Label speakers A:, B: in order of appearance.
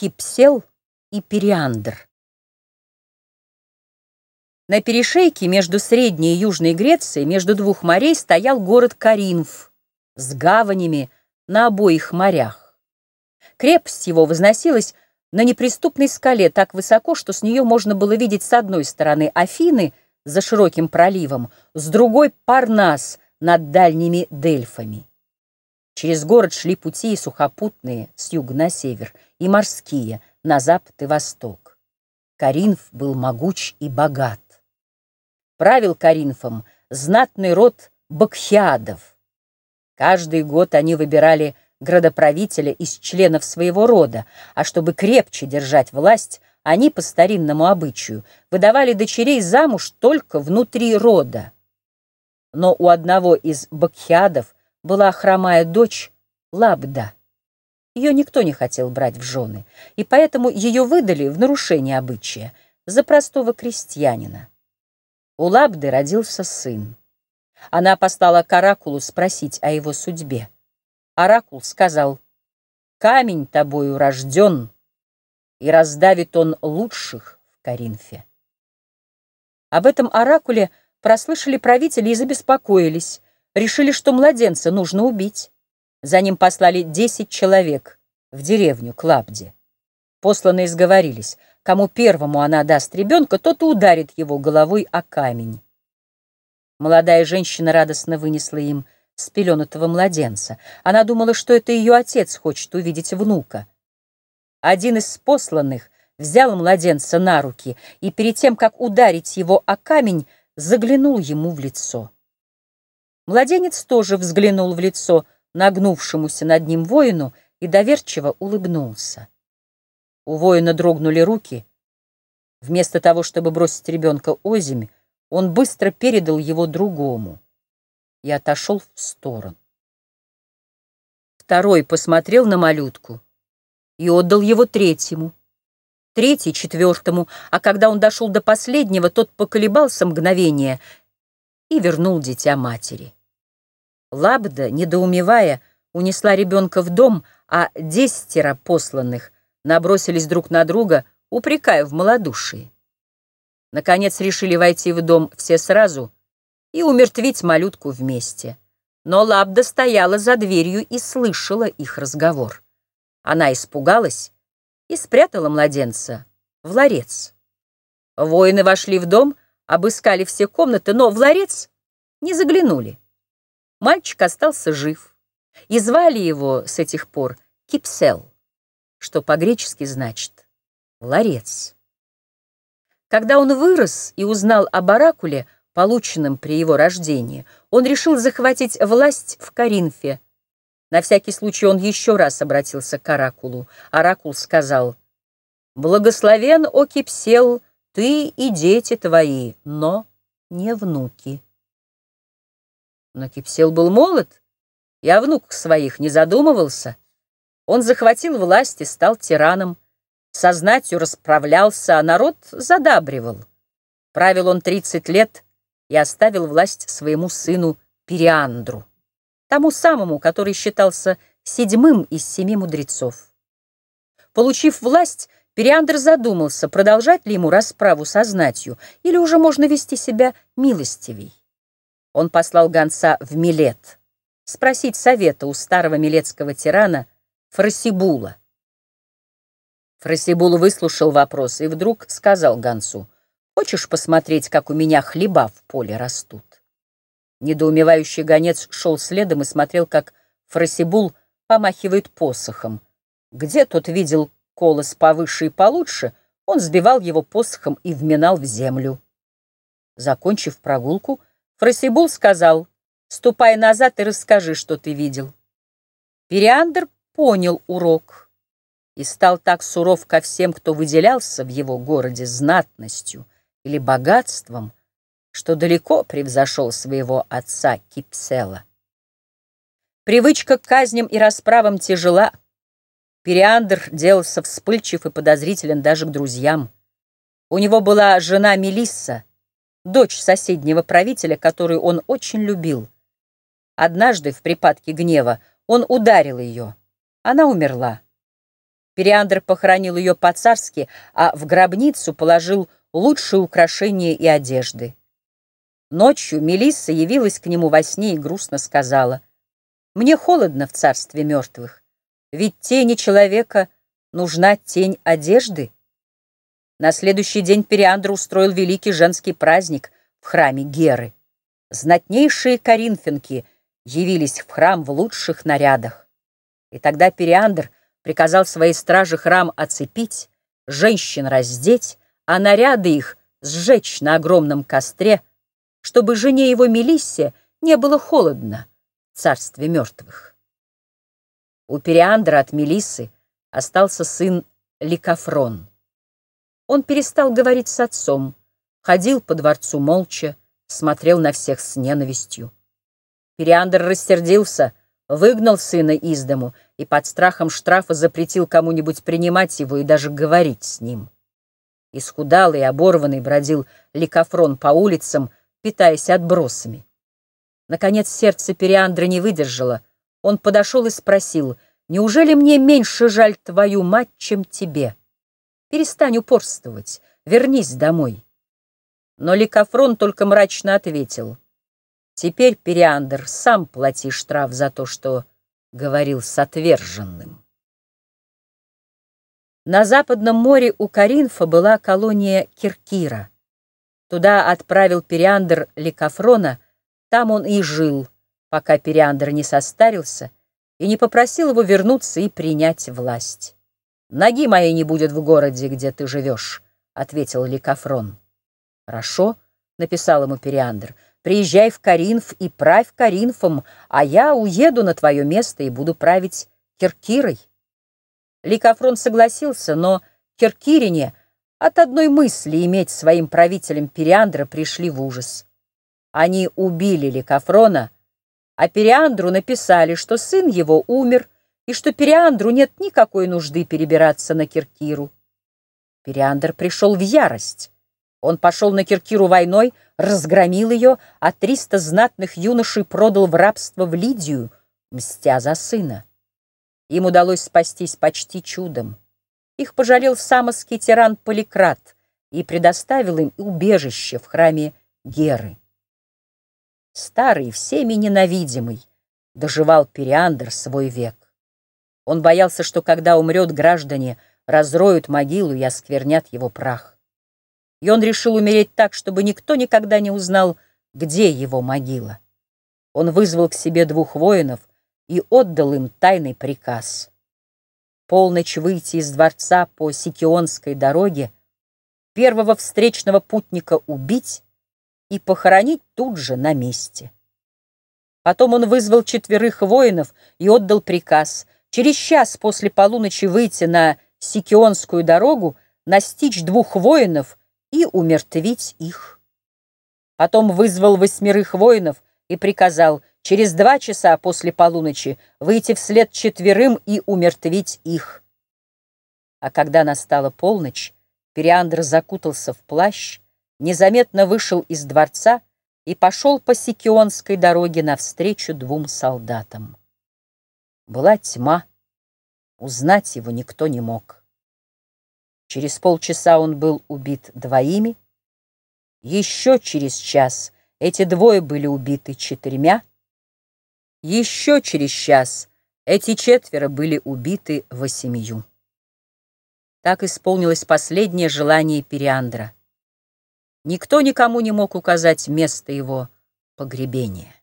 A: Кипсел и Периандр. На перешейке между Средней и Южной Грецией, между двух морей, стоял город Каринф с гаванями на обоих морях. Крепость его возносилась на неприступной скале так высоко, что с нее можно было видеть с одной стороны Афины за широким проливом, с другой — Парнас над дальними Дельфами. Через город шли пути и сухопутные с юга на север, и морские на запад и восток. Каринф был могуч и богат. Правил Каринфом знатный род бакхиадов. Каждый год они выбирали градоправителя из членов своего рода, а чтобы крепче держать власть, они по старинному обычаю выдавали дочерей замуж только внутри рода. Но у одного из бакхиадов была хромая дочь Лабда. Ее никто не хотел брать в жены, и поэтому ее выдали в нарушение обычая за простого крестьянина. У Лабды родился сын. Она послала к Оракулу спросить о его судьбе. Оракул сказал, «Камень тобою рожден, и раздавит он лучших в Каринфе». Об этом Оракуле прослышали правители и забеспокоились, решили, что младенца нужно убить. За ним послали десять человек в деревню Клабде. Посланные сговорились, кому первому она даст ребенка, тот и ударит его головой о камень. Молодая женщина радостно вынесла им спеленутого младенца. Она думала, что это ее отец хочет увидеть внука. Один из посланных взял младенца на руки и перед тем, как ударить его о камень, заглянул ему в лицо. Младенец тоже взглянул в лицо нагнувшемуся над ним воину и доверчиво улыбнулся. У воина дрогнули руки. Вместо того, чтобы бросить ребенка озимь, он быстро передал его другому и отошел в сторону. Второй посмотрел на малютку и отдал его третьему. Третий — четвертому, а когда он дошел до последнего, тот поколебался мгновение и вернул дитя матери. Лабда, недоумевая, унесла ребенка в дом, а десятеро посланных набросились друг на друга, упрекая в малодушии. Наконец решили войти в дом все сразу и умертвить малютку вместе. Но Лабда стояла за дверью и слышала их разговор. Она испугалась и спрятала младенца в ларец. Воины вошли в дом, обыскали все комнаты, но в ларец не заглянули. Мальчик остался жив, и звали его с этих пор Кипсел, что по-гречески значит «ларец». Когда он вырос и узнал об оракуле, полученном при его рождении, он решил захватить власть в Каринфе. На всякий случай он еще раз обратился к оракулу. Оракул сказал, «Благословен, о Кипсел, ты и дети твои, но не внуки». Но Кипсел был молод, и о внуках своих не задумывался. Он захватил власть и стал тираном, со знатью расправлялся, а народ задабривал. Правил он тридцать лет и оставил власть своему сыну Периандру, тому самому, который считался седьмым из семи мудрецов. Получив власть, Периандр задумался, продолжать ли ему расправу со знатью, или уже можно вести себя милостивей. Он послал гонца в Милет спросить совета у старого милетского тирана Фросибула. Фросибул выслушал вопрос и вдруг сказал гонцу, «Хочешь посмотреть, как у меня хлеба в поле растут?» Недоумевающий гонец шел следом и смотрел, как Фросибул помахивает посохом. Где тот видел колос повыше и получше, он сбивал его посохом и вминал в землю. Закончив прогулку, Фросибул сказал, «Ступай назад и расскажи, что ты видел». Периандр понял урок и стал так суров ко всем, кто выделялся в его городе знатностью или богатством, что далеко превзошел своего отца Кипсела. Привычка к казням и расправам тяжела. Периандр делался вспыльчив и подозрителен даже к друзьям. У него была жена Мелисса, дочь соседнего правителя, которую он очень любил. Однажды в припадке гнева он ударил ее. Она умерла. Периандр похоронил ее по-царски, а в гробницу положил лучшие украшения и одежды. Ночью Мелисса явилась к нему во сне и грустно сказала, «Мне холодно в царстве мертвых, ведь тени человека нужна тень одежды». На следующий день Периандр устроил великий женский праздник в храме Геры. Знатнейшие коринфянки явились в храм в лучших нарядах. И тогда Периандр приказал своей страже храм оцепить, женщин раздеть, а наряды их сжечь на огромном костре, чтобы жене его Мелиссе не было холодно в царстве мертвых. У Периандра от Мелиссы остался сын Ликофрон. Он перестал говорить с отцом, ходил по дворцу молча, смотрел на всех с ненавистью. Периандр рассердился, выгнал сына из дому и под страхом штрафа запретил кому-нибудь принимать его и даже говорить с ним. Исхудалый и оборванный бродил ликофрон по улицам, питаясь отбросами. Наконец сердце Периандра не выдержало. Он подошел и спросил, «Неужели мне меньше жаль твою мать, чем тебе? Перестань упорствовать, вернись домой». Но Ликофрон только мрачно ответил, «Теперь, Периандр, сам плати штраф за то, что говорил с отверженным». На Западном море у Каринфа была колония Киркира. Туда отправил Периандр Ликофрона, там он и жил, пока Периандр не состарился и не попросил его вернуться и принять власть. «Ноги моей не будет в городе, где ты живешь», — ответил Ликофрон. «Хорошо», — написал ему Периандр, — «приезжай в Каринф и правь Каринфом, а я уеду на твое место и буду править Киркирой». Ликофрон согласился, но Киркирине от одной мысли иметь своим правителем Периандра пришли в ужас. Они убили Ликофрона, а Периандру написали, что сын его умер и что Периандру нет никакой нужды перебираться на Киркиру. Периандр пришел в ярость. Он пошел на Киркиру войной, разгромил ее, а триста знатных юношей продал в рабство в Лидию, мстя за сына. Им удалось спастись почти чудом. Их пожалел самоский тиран Поликрат и предоставил им убежище в храме Геры. Старый, всеми ненавидимый, доживал Периандр свой век. Он боялся, что когда умрет, граждане разроют могилу и осквернят его прах. И он решил умереть так, чтобы никто никогда не узнал, где его могила. Он вызвал к себе двух воинов, и отдал им тайный приказ. Полночь выйти из дворца по Сикионской дороге, первого встречного путника убить и похоронить тут же на месте. Потом он вызвал четверых воинов и отдал приказ через час после полуночи выйти на Сикионскую дорогу, настичь двух воинов и умертвить их. Потом вызвал восьмерых воинов и приказал через два часа после полуночи выйти вслед четверым и умертвить их. А когда настала полночь, Периандр закутался в плащ, незаметно вышел из дворца и пошел по Сикионской дороге навстречу двум солдатам. Была тьма, узнать его никто не мог. Через полчаса он был убит двоими, еще через час эти двое были убиты четырьмя, еще через час эти четверо были убиты восемью. Так исполнилось последнее желание Периандра. Никто никому не мог указать место его погребения.